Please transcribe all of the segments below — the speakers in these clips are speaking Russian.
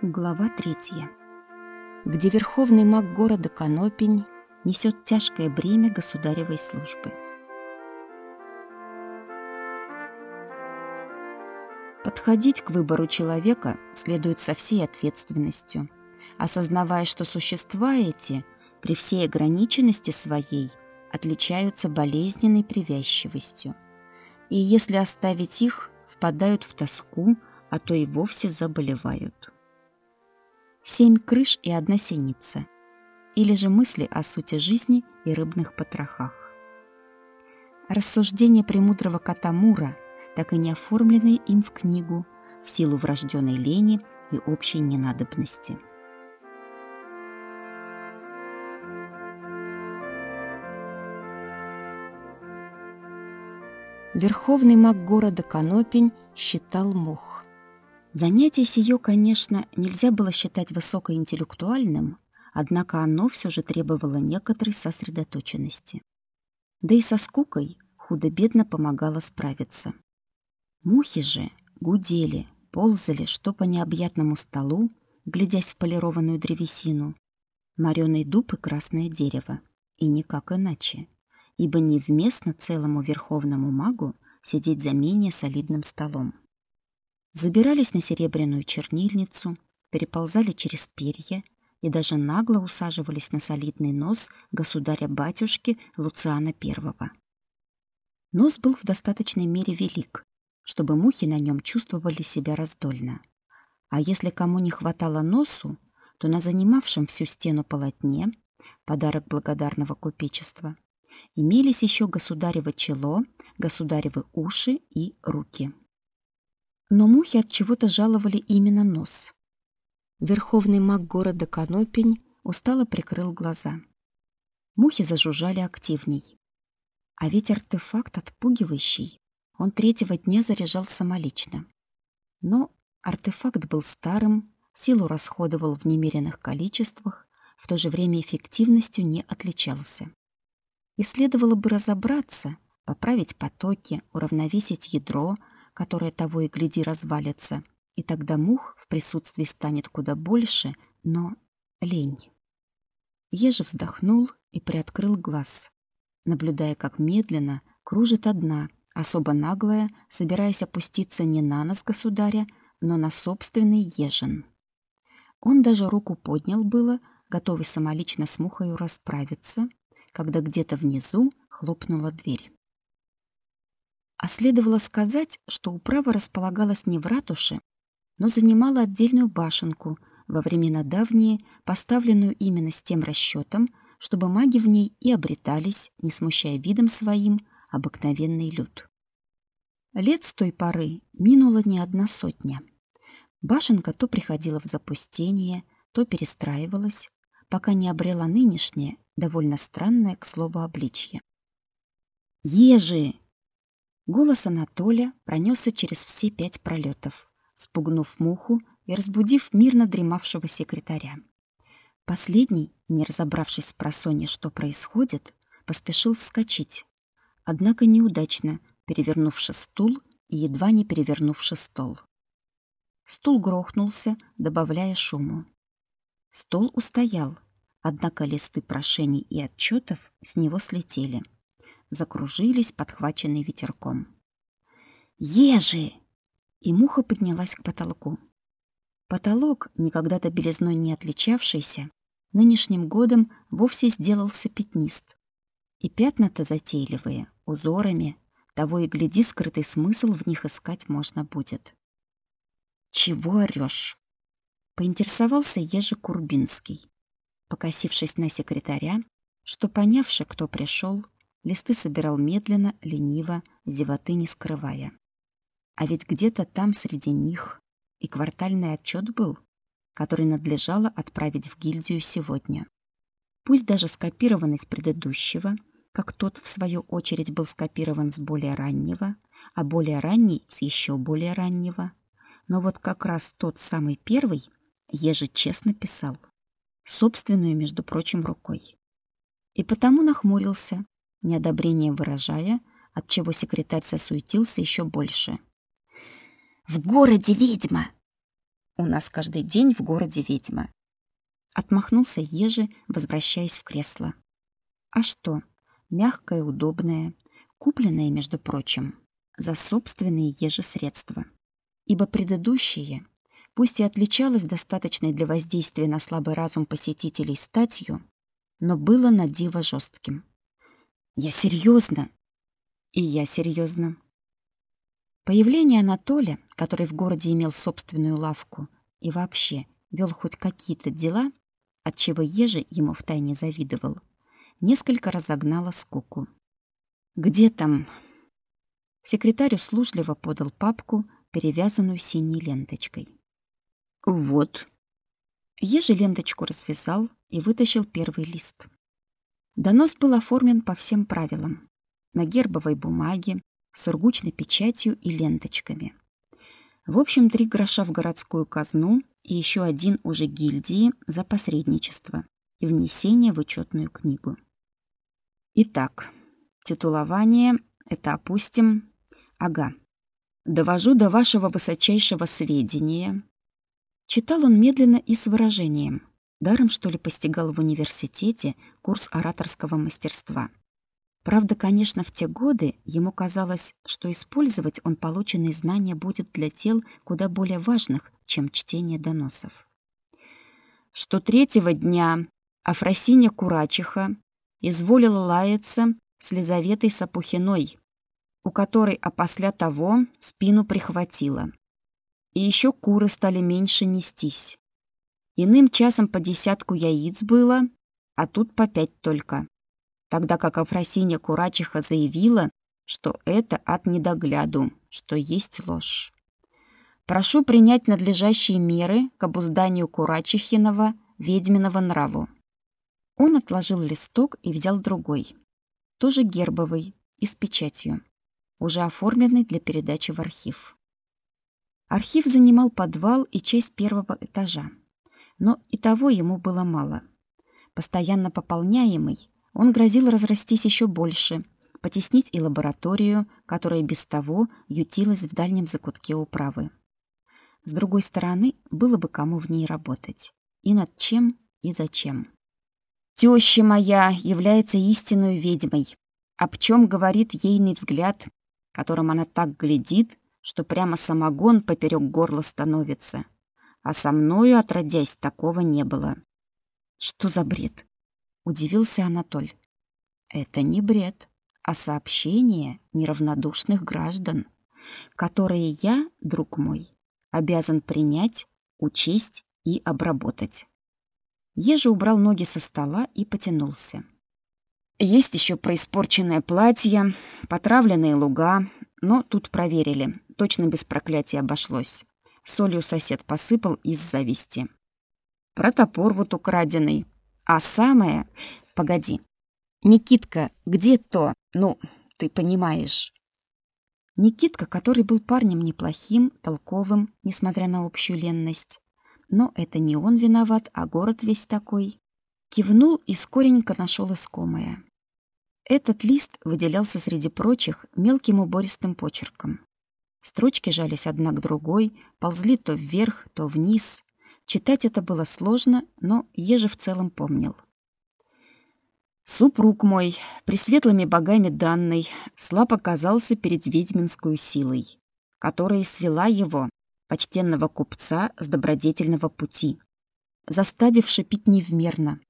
Глава третья, где верховный маг города Конопень несет тяжкое бремя государевой службы. Подходить к выбору человека следует со всей ответственностью, осознавая, что существа эти при всей ограниченности своей отличаются болезненной привязчивостью. И если оставить их, впадают в тоску, а то и вовсе заболевают семь крыш и одна синица, или же мысли о сути жизни и рыбных потрохах. Рассуждения премудрого кота Мура, так и не оформленные им в книгу, в силу врожденной лени и общей ненадобности. Верховный маг города Конопень считал мох. Занятие сие, конечно, нельзя было считать высокоинтеллектуальным, однако оно все же требовало некоторой сосредоточенности. Да и со скукой худо-бедно помогало справиться. Мухи же гудели, ползали что по необъятному столу, глядясь в полированную древесину, мореный дуб и красное дерево, и никак иначе, ибо невместно целому верховному магу сидеть за менее солидным столом забирались на серебряную чернильницу, переползали через перья и даже нагло усаживались на солидный нос государя-батюшки Луциана I. Нос был в достаточной мере велик, чтобы мухи на нем чувствовали себя раздольно. А если кому не хватало носу, то на занимавшем всю стену полотне, подарок благодарного купечества, имелись еще государево чело, государевы уши и руки но мухи от чего-то жаловали именно нос. Верховный маг города Конопень устало прикрыл глаза. Мухи зажужжали активней. А ведь артефакт отпугивающий. Он третьего дня заряжал самолично. Но артефакт был старым, силу расходовал в немеренных количествах, в то же время эффективностью не отличался. И следовало бы разобраться, поправить потоки, уравновесить ядро — которая того и гляди развалится, и тогда мух в присутствии станет куда больше, но лень. Ежи вздохнул и приоткрыл глаз, наблюдая, как медленно кружит одна, особо наглая, собираясь опуститься не на нос государя, но на собственный ежин. Он даже руку поднял было, готовый самолично с мухою расправиться, когда где-то внизу хлопнула дверь. А следовало сказать, что управа располагалась не в ратуше, но занимала отдельную башенку, во времена давние, поставленную именно с тем расчетом, чтобы маги в ней и обретались, не смущая видом своим, обыкновенный люд. Лет с той поры минула не одна сотня. Башенка то приходила в запустение, то перестраивалась, пока не обрела нынешнее, довольно странное, к слову, обличье. «Ежи!» Голос Анатолия пронесся через все пять пролетов, спугнув муху и разбудив мирно дремавшего секретаря. Последний, не разобравшись с просонья, что происходит, поспешил вскочить, однако неудачно, перевернувши стул и едва не перевернувши стол. Стул грохнулся, добавляя шуму. Стол устоял, однако листы прошений и отчетов с него слетели — закружились, подхваченные ветерком. «Ежи!» И муха поднялась к потолку. Потолок, никогда-то белизной не отличавшийся, нынешним годом вовсе сделался пятнист. И пятна-то затейливые, узорами, того и гляди, скрытый смысл в них искать можно будет. «Чего орёшь?» — поинтересовался Ежи Курбинский, покосившись на секретаря, что, понявши, кто пришел, Листы собирал медленно, лениво, зевоты не скрывая. А ведь где-то там среди них и квартальный отчет был, который надлежало отправить в гильдию сегодня. Пусть даже скопированный с предыдущего, как тот, в свою очередь, был скопирован с более раннего, а более ранний с еще более раннего. Но вот как раз тот самый первый Еже честно писал, собственную, между прочим, рукой. И потому нахмурился, неодобрение выражая, от чего секретарь засуетился еще больше. «В городе ведьма!» У нас каждый день в городе ведьма. Отмахнулся Ежи, возвращаясь в кресло. А что? Мягкое, удобное, купленное, между прочим, за собственные Ежи средства. Ибо предыдущие, пусть и отличалось достаточной для воздействия на слабый разум посетителей статью, но было на диво жестким. Я серьезно. И я серьезно. Появление Анатолия, который в городе имел собственную лавку и вообще вел хоть какие-то дела, от чего Ежи ему втайне завидовал, несколько разогнало скуку. «Где там?» Секретарь услужливо подал папку, перевязанную синей ленточкой. «Вот». Ежи ленточку развязал и вытащил первый лист. Донос был оформлен по всем правилам. На гербовой бумаге, с ургучной печатью и ленточками. В общем, три гроша в городскую казну и еще один уже гильдии за посредничество и внесение в учетную книгу. Итак, титулование — это опустим... Ага. Довожу до вашего высочайшего сведения. Читал он медленно и с выражением. Даром, что ли, постигал в университете курс ораторского мастерства. Правда, конечно, в те годы ему казалось, что использовать он полученные знания будет для дел куда более важных, чем чтение доносов. Что третьего дня Афросиня Курачиха изволила лаяться с Лизаветой Сапухиной, у которой опосля того спину прихватило. И еще куры стали меньше нестись. Иным часом по десятку яиц было, а тут по пять только тогда как Афросиня Курачиха заявила, что это от недогляду, что есть ложь. Прошу принять надлежащие меры к обузданию Курачихиного ведьминого нраву. Он отложил листок и взял другой, тоже гербовый и с печатью, уже оформленный для передачи в архив. Архив занимал подвал и часть первого этажа, но и того ему было мало. Постоянно пополняемый, он грозил разрастись еще больше, потеснить и лабораторию, которая без того ютилась в дальнем закутке управы. С другой стороны, было бы кому в ней работать. И над чем, и зачем. Теща моя является истинной ведьмой, об чем говорит ейный взгляд, которым она так глядит, что прямо самогон поперек горла становится. А со мною, отродясь, такого не было. Что за бред? удивился Анатоль. Это не бред, а сообщение неравнодушных граждан, которые я, друг мой, обязан принять, учесть и обработать. Ежа убрал ноги со стола и потянулся. Есть еще происпорченное платье, потравленные луга, но тут проверили, точно без проклятия обошлось. Солью сосед посыпал из зависти. Про топор вот украденный, а самое... Погоди. Никитка, где то? Ну, ты понимаешь. Никитка, который был парнем неплохим, толковым, несмотря на общую ленность. Но это не он виноват, а город весь такой. Кивнул и скоренько нашел искомое. Этот лист выделялся среди прочих мелким убористым почерком. Строчки жались одна к другой, ползли то вверх, то вниз, Читать это было сложно, но еже в целом помнил. Супруг мой, пресветлыми богами данный, слаб оказался перед ведьминскую силой, которая свела его, почтенного купца, с добродетельного пути, заставив шипить невмерно,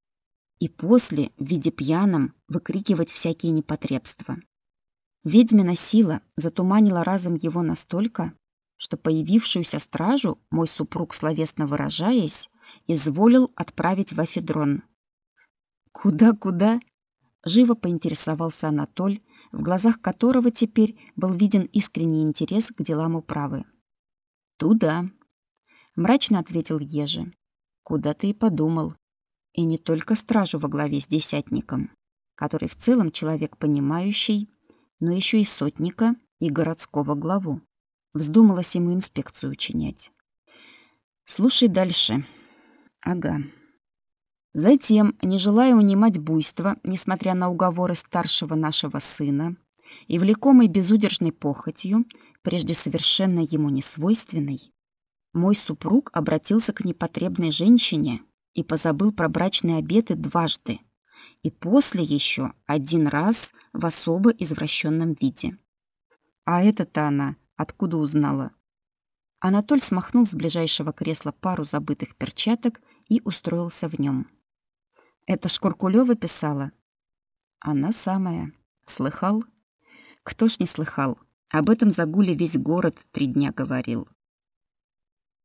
и после, в виде пьяном, выкрикивать всякие непотребства. Ведьмина сила затуманила разом его настолько, что появившуюся стражу мой супруг, словесно выражаясь, изволил отправить в Афедрон. «Куда-куда?» — живо поинтересовался Анатоль, в глазах которого теперь был виден искренний интерес к делам управы. «Туда», — мрачно ответил Ежи. «Куда ты и подумал. И не только стражу во главе с десятником, который в целом человек понимающий, но еще и сотника и городского главу. Вздумалось ему инспекцию учинять. Слушай дальше. Ага. Затем, не желая унимать буйство, несмотря на уговоры старшего нашего сына, и влекомый безудержной похотью, прежде совершенно ему несвойственной, Мой супруг обратился к непотребной женщине и позабыл про брачные обеты дважды, и после еще один раз в особо извращенном виде. А это-то она откуда узнала? Анатоль смахнул с ближайшего кресла пару забытых перчаток и устроился в нем. Это Шкуркулёва писала? Она самая. Слыхал? Кто ж не слыхал? Об этом загуле весь город три дня говорил.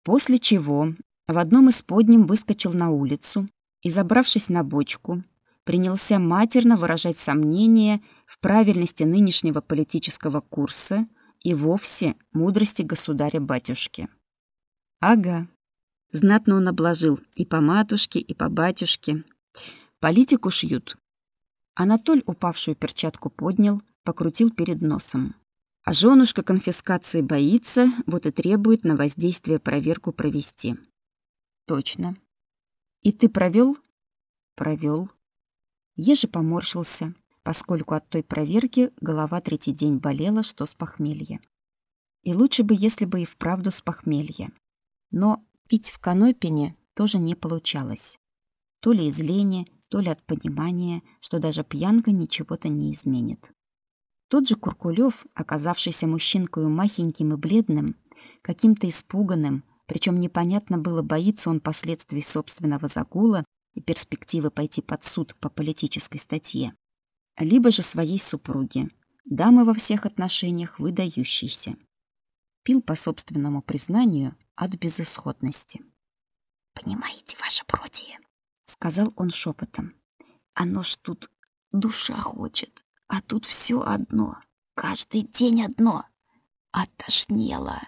После чего в одном из подним выскочил на улицу и, забравшись на бочку, принялся матерно выражать сомнения в правильности нынешнего политического курса и вовсе мудрости государя-батюшки. Ага, знатно он обложил и по матушке, и по батюшке. Политику шьют. Анатоль упавшую перчатку поднял, покрутил перед носом. А женушка конфискации боится, вот и требует на воздействие проверку провести. Точно. И ты провел? Провел. Еже поморщился, поскольку от той проверки голова третий день болела, что с похмелья. И лучше бы, если бы и вправду с похмелья. Но пить в канопине тоже не получалось. То ли из лени, то ли от понимания, что даже пьянка ничего-то не изменит. Тот же Куркулёв, оказавшийся мужчинкой махеньким и бледным, каким-то испуганным, причем непонятно было, боится он последствий собственного загула и перспективы пойти под суд по политической статье, либо же своей супруги, дамы во всех отношениях выдающейся. Пил по собственному признанию от безысходности. «Понимаете, ваше бродие», — сказал он шепотом, — «оно ж тут душа хочет, а тут все одно, каждый день одно. Отошнело.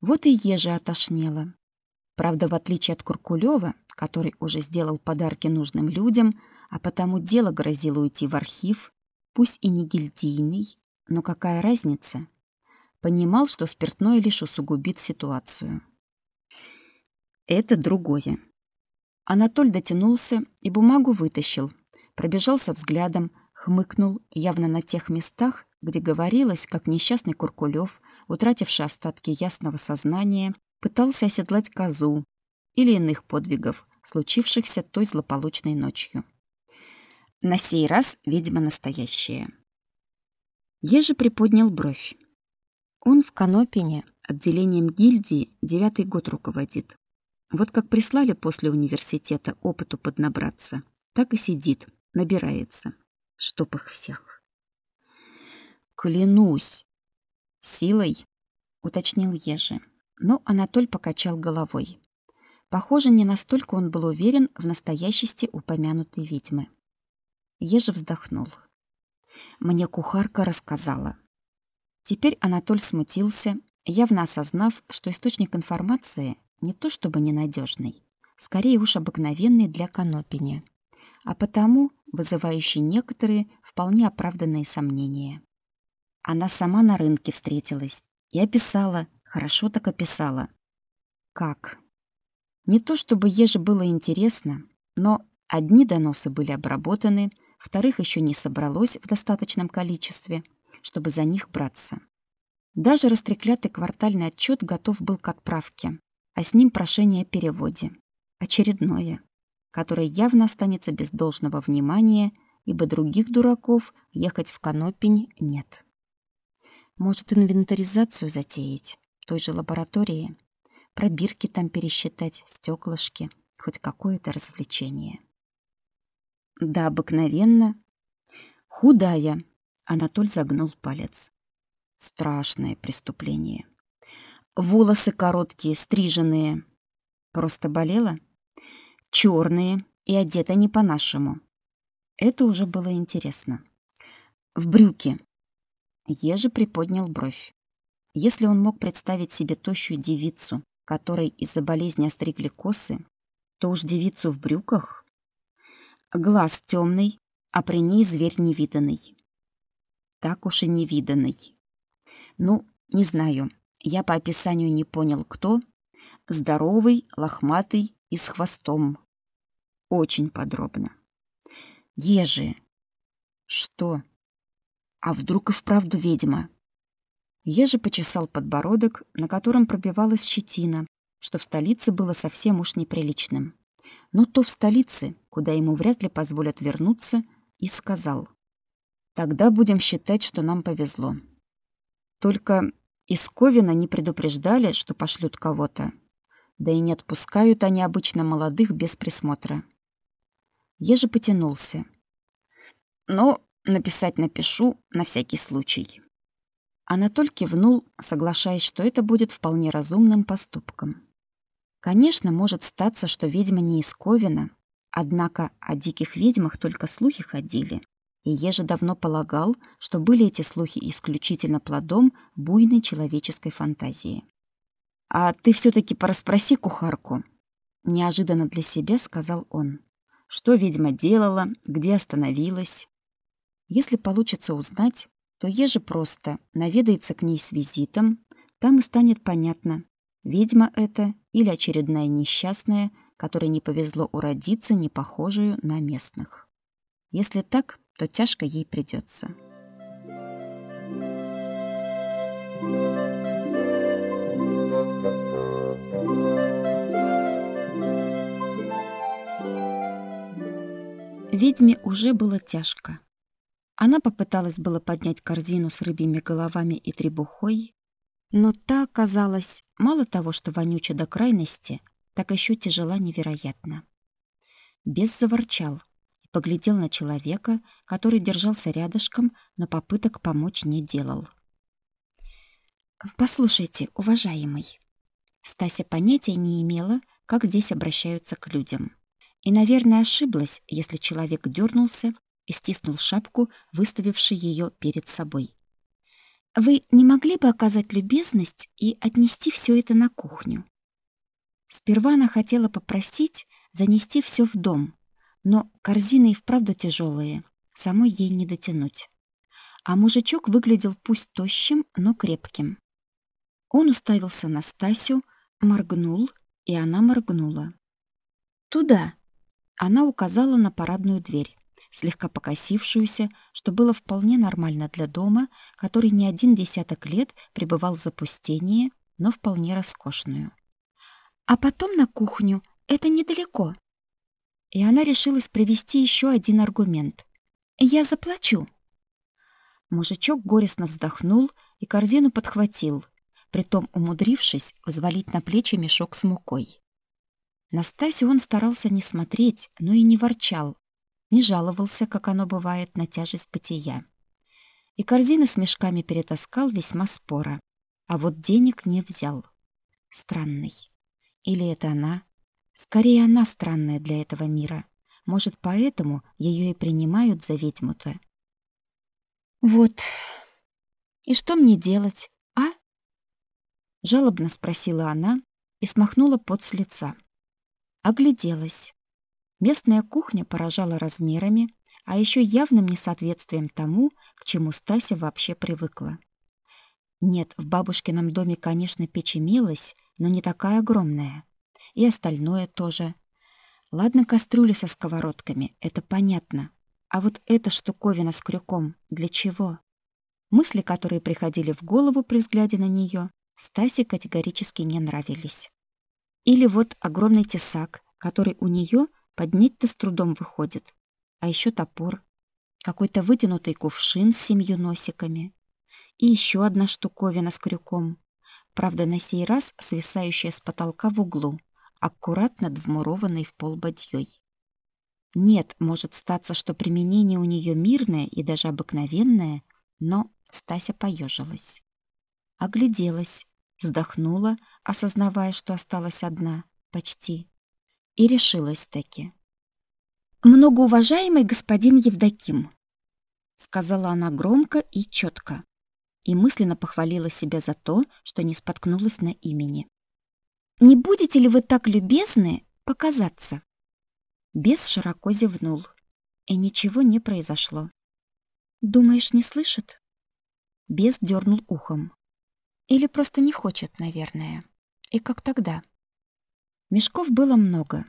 Вот и ежа отошнело. Правда, в отличие от Куркулева, который уже сделал подарки нужным людям, а потому дело грозило уйти в архив, пусть и не гильдийный, но какая разница? Понимал, что спиртное лишь усугубит ситуацию. Это другое. Анатоль дотянулся и бумагу вытащил, пробежался взглядом, хмыкнул явно на тех местах, где говорилось, как несчастный Куркулёв, утративший остатки ясного сознания, пытался оседлать козу или иных подвигов, случившихся той злополучной ночью. На сей раз, видимо, настоящее. Ежи приподнял бровь. Он в Канопине отделением гильдии девятый год руководит. Вот как прислали после университета опыту поднабраться, так и сидит, набирается чтоб их всех. Клянусь. Силой, уточнил Ежи. Но Анатоль покачал головой. Похоже, не настолько он был уверен в настоящести упомянутой ведьмы. Ежи вздохнул. Мне кухарка рассказала. Теперь Анатоль смутился, явно осознав, что источник информации не то чтобы ненадежный, скорее уж обыкновенный для Конопиня а потому вызывающий некоторые вполне оправданные сомнения. Она сама на рынке встретилась и описала, хорошо так описала. Как? Не то чтобы еже было интересно, но одни доносы были обработаны, вторых еще не собралось в достаточном количестве, чтобы за них браться. Даже растреклятый квартальный отчет готов был к отправке, а с ним прошение о переводе. Очередное который явно останется без должного внимания, ибо других дураков ехать в Конопень нет. Может, инвентаризацию затеять той же лаборатории, пробирки там пересчитать, стеклышки, хоть какое-то развлечение. Да, обыкновенно. Худая. Анатоль загнул палец. Страшное преступление. Волосы короткие, стриженные. Просто болела? черные и одета не по-нашему. Это уже было интересно. В брюки. Ежи приподнял бровь. Если он мог представить себе тощую девицу, которой из-за болезни остригли косы, то уж девицу в брюках. Глаз темный, а при ней зверь невиданный. Так уж и невиданный. Ну, не знаю, я по описанию не понял, кто. Здоровый, лохматый и с хвостом. Очень подробно. Ежи. Что? А вдруг и вправду ведьма? Ежи почесал подбородок, на котором пробивалась щетина, что в столице было совсем уж неприличным. Но то в столице, куда ему вряд ли позволят вернуться, и сказал. «Тогда будем считать, что нам повезло. Только из Ковина не предупреждали, что пошлют кого-то. Да и не отпускают они обычно молодых без присмотра». Ежи потянулся. «Но написать напишу на всякий случай». Анатоль кивнул, соглашаясь, что это будет вполне разумным поступком. Конечно, может статься, что ведьма не из Ковина, однако о диких ведьмах только слухи ходили. И Ежи давно полагал, что были эти слухи исключительно плодом буйной человеческой фантазии. «А ты все таки порасспроси кухарку», — неожиданно для себя сказал он. «Что ведьма делала, где остановилась?» Если получится узнать, то еже просто наведается к ней с визитом, там и станет понятно, ведьма это или очередная несчастная, которой не повезло уродиться, не похожую на местных. Если так, то тяжко ей придется. Ведьме уже было тяжко. Она попыталась было поднять корзину с рыбьими головами и требухой, но та оказалась мало того, что вонюча до крайности, так еще тяжела невероятно. Бес заворчал и поглядел на человека, который держался рядышком, но попыток помочь не делал. «Послушайте, уважаемый». Стася понятия не имела, как здесь обращаются к людям. И, наверное, ошиблась, если человек дернулся и стиснул шапку, выставивший ее перед собой. «Вы не могли бы оказать любезность и отнести все это на кухню?» Сперва она хотела попросить занести все в дом, но корзины и вправду тяжелые, самой ей не дотянуть. А мужичок выглядел пусть тощим, но крепким. Он уставился на Стасю, моргнул, и она моргнула. «Туда!» Она указала на парадную дверь слегка покосившуюся, что было вполне нормально для дома, который не один десяток лет пребывал в запустении, но вполне роскошную. А потом на кухню, это недалеко. И она решилась привести еще один аргумент. Я заплачу. Мужичок горестно вздохнул и корзину подхватил, притом умудрившись взвалить на плечи мешок с мукой. Настасью он старался не смотреть, но и не ворчал, не жаловался, как оно бывает, на тяжесть бытия. И корзины с мешками перетаскал весьма споро, а вот денег не взял. Странный. Или это она? Скорее, она странная для этого мира. Может, поэтому ее и принимают за ведьму-то. Вот. И что мне делать, а? Жалобно спросила она и смахнула пот с лица. Огляделась. Местная кухня поражала размерами, а еще явным несоответствием тому, к чему Стася вообще привыкла. Нет, в бабушкином доме, конечно, печь имелась, но не такая огромная. И остальное тоже. Ладно, кастрюли со сковородками, это понятно. А вот эта штуковина с крюком для чего? Мысли, которые приходили в голову при взгляде на нее, Стасе категорически не нравились. Или вот огромный тесак, который у нее Поднять-то с трудом выходит. А еще топор, какой-то вытянутый кувшин с семью носиками и еще одна штуковина с крюком. Правда, на сей раз свисающая с потолка в углу, аккуратно вмурованной в пол бадьей. Нет, может статься, что применение у нее мирное и даже обыкновенное, но Стася поежилась. Огляделась, вздохнула, осознавая, что осталась одна, почти и решилась таки. «Многоуважаемый господин Евдоким», — сказала она громко и четко, и мысленно похвалила себя за то, что не споткнулась на имени. «Не будете ли вы так любезны показаться?» Бес широко зевнул, и ничего не произошло. «Думаешь, не слышит?» Бес дернул ухом. Или просто не хочет, наверное. И как тогда? Мешков было много.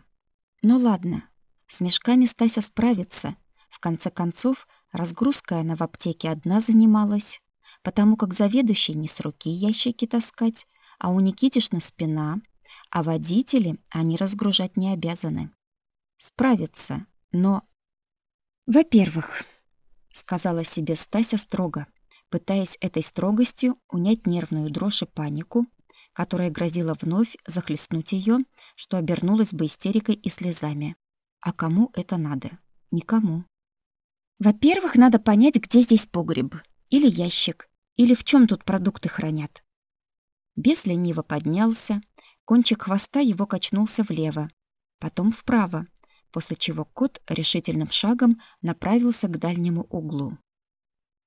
Но ладно, с мешками Стася справится. В конце концов, разгрузкой она в аптеке одна занималась. потому как заведующий не с руки ящики таскать, а у Никитишна спина, а водители они разгружать не обязаны. Справятся, но... Во-первых, сказала себе Стася строго, пытаясь этой строгостью унять нервную дрожь и панику, которая грозила вновь захлестнуть ее, что обернулась бы истерикой и слезами. А кому это надо? Никому. Во-первых, надо понять, где здесь погреб или ящик, или в чем тут продукты хранят. Бес лениво поднялся, кончик хвоста его качнулся влево, потом вправо, после чего кот решительным шагом направился к дальнему углу.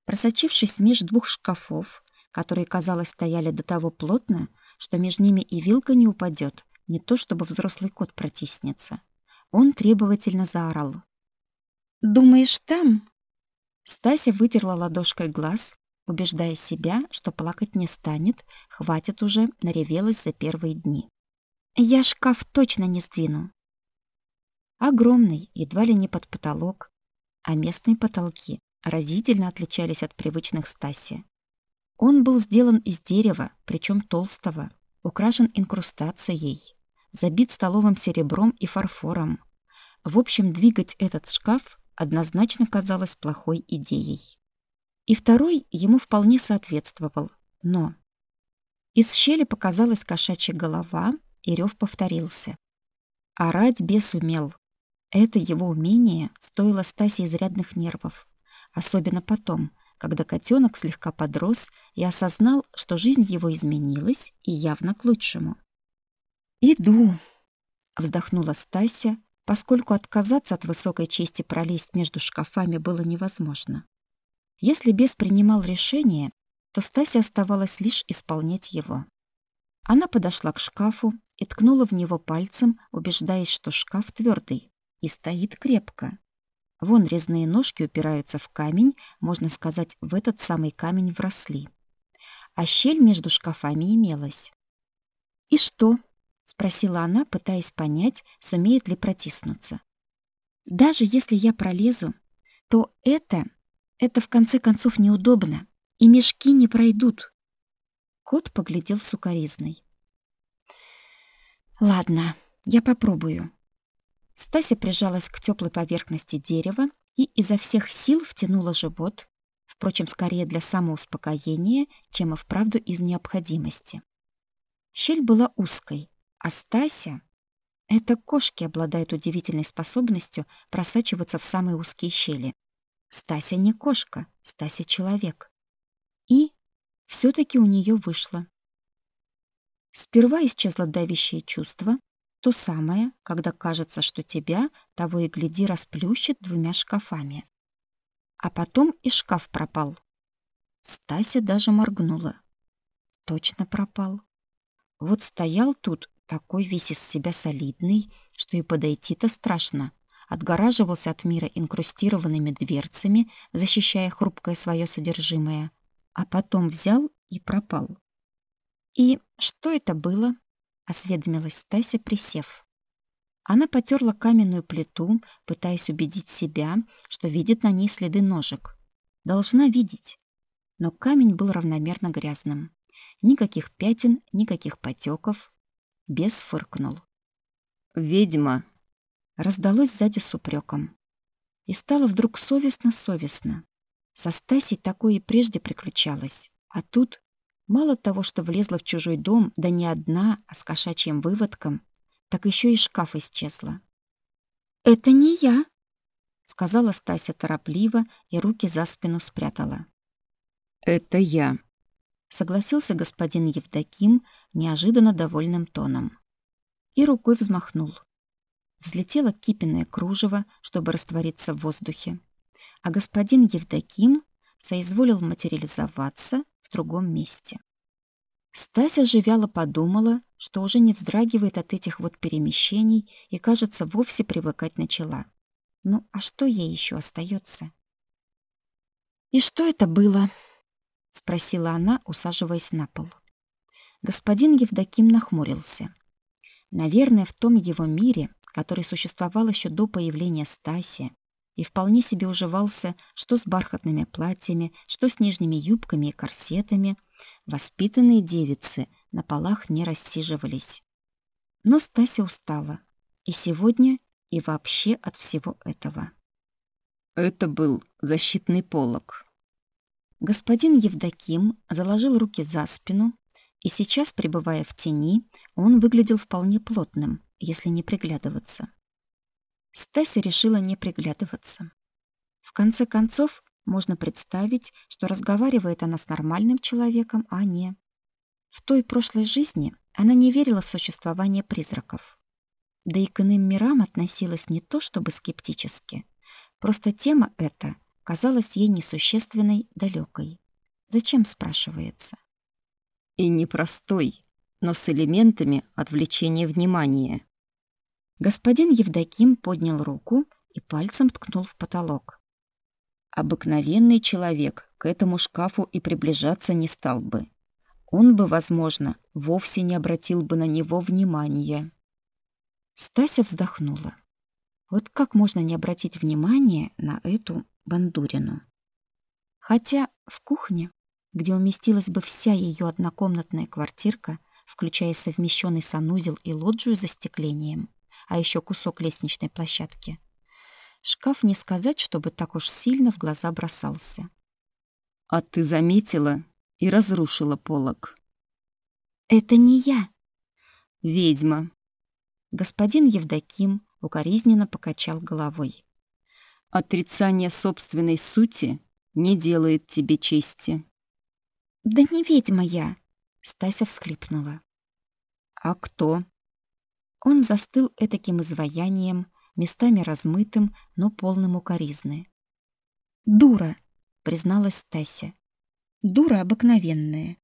Просочившись меж двух шкафов, которые, казалось, стояли до того плотно, что между ними и вилка не упадет, не то чтобы взрослый кот протиснется. Он требовательно заорал. «Думаешь, там?» Стася вытерла ладошкой глаз, убеждая себя, что плакать не станет, хватит уже, наревелась за первые дни. «Я шкаф точно не сдвину». Огромный, едва ли не под потолок, а местные потолки разительно отличались от привычных Стаси. Он был сделан из дерева, причем толстого, украшен инкрустацией, забит столовым серебром и фарфором. В общем, двигать этот шкаф однозначно казалось плохой идеей. И второй ему вполне соответствовал, но... Из щели показалась кошачья голова, и рев повторился. Орать бес умел. Это его умение стоило Стасе изрядных нервов. Особенно потом, когда котенок слегка подрос и осознал, что жизнь его изменилась и явно к лучшему. «Иду», — вздохнула Стася, поскольку отказаться от высокой чести пролезть между шкафами было невозможно. Если бес принимал решение, то Стася оставалось лишь исполнять его. Она подошла к шкафу и ткнула в него пальцем, убеждаясь, что шкаф твердый и стоит крепко. Вон резные ножки упираются в камень, можно сказать, в этот самый камень вросли. А щель между шкафами имелась. «И что?» — спросила она, пытаясь понять, сумеет ли протиснуться. «Даже если я пролезу, то это, это в конце концов неудобно, и мешки не пройдут». Кот поглядел сукоризной. «Ладно, я попробую», Стася прижалась к теплой поверхности дерева и изо всех сил втянула живот, впрочем, скорее для самоуспокоения, чем и вправду из необходимости. Щель была узкой, а Стася... Это кошки обладают удивительной способностью просачиваться в самые узкие щели. Стася не кошка, Стася человек. И все таки у нее вышло. Сперва исчезло давящее чувство, то самое, когда кажется, что тебя, того и гляди, расплющит двумя шкафами. А потом и шкаф пропал. Стася даже моргнула. Точно пропал. Вот стоял тут такой весь из себя солидный, что и подойти-то страшно. Отгораживался от мира инкрустированными дверцами, защищая хрупкое свое содержимое. А потом взял и пропал. И что это было? Осведомилась Стася, присев. Она потерла каменную плиту, пытаясь убедить себя, что видит на ней следы ножек. Должна видеть. Но камень был равномерно грязным. Никаких пятен, никаких потеков. Бес фыркнул. «Ведьма!» Раздалось сзади с упреком. И стало вдруг совестно-совестно. Со Стасей такое и прежде приключалось. А тут Мало того, что влезла в чужой дом, да не одна, а с кошачьим выводком, так еще и шкаф исчезла. «Это не я», — сказала Стася торопливо и руки за спину спрятала. «Это я», — согласился господин Евдоким неожиданно довольным тоном. И рукой взмахнул. Взлетело кипенное кружево, чтобы раствориться в воздухе. А господин Евдоким соизволил материализоваться в другом месте. Стася же вяло подумала, что уже не вздрагивает от этих вот перемещений и, кажется, вовсе привыкать начала. Ну, а что ей еще остается? «И что это было?» — спросила она, усаживаясь на пол. Господин Евдоким нахмурился. Наверное, в том его мире, который существовал еще до появления Стаси, и вполне себе уживался что с бархатными платьями, что с нижними юбками и корсетами. Воспитанные девицы на полах не рассиживались. Но Стася устала. И сегодня, и вообще от всего этого. Это был защитный полог. Господин Евдоким заложил руки за спину, и сейчас, пребывая в тени, он выглядел вполне плотным, если не приглядываться. Стася решила не приглядываться. В конце концов, можно представить, что разговаривает она с нормальным человеком, а не... В той прошлой жизни она не верила в существование призраков. Да и к иным мирам относилась не то чтобы скептически. Просто тема эта казалась ей несущественной, далекой. Зачем, спрашивается? И непростой, но с элементами отвлечения внимания. Господин Евдоким поднял руку и пальцем ткнул в потолок. Обыкновенный человек к этому шкафу и приближаться не стал бы. Он бы, возможно, вовсе не обратил бы на него внимания. Стася вздохнула. Вот как можно не обратить внимания на эту бандурину? Хотя в кухне, где уместилась бы вся ее однокомнатная квартирка, включая совмещенный санузел и лоджию за стеклением, а еще кусок лестничной площадки. Шкаф не сказать, чтобы так уж сильно в глаза бросался. «А ты заметила и разрушила полог?» «Это не я!» «Ведьма!» Господин Евдоким укоризненно покачал головой. «Отрицание собственной сути не делает тебе чести». «Да не ведьма я!» — Стася всхлипнула. «А кто?» Он застыл этаким изваянием, местами размытым, но полным укоризны. «Дура!» — призналась Тася. «Дура обыкновенная.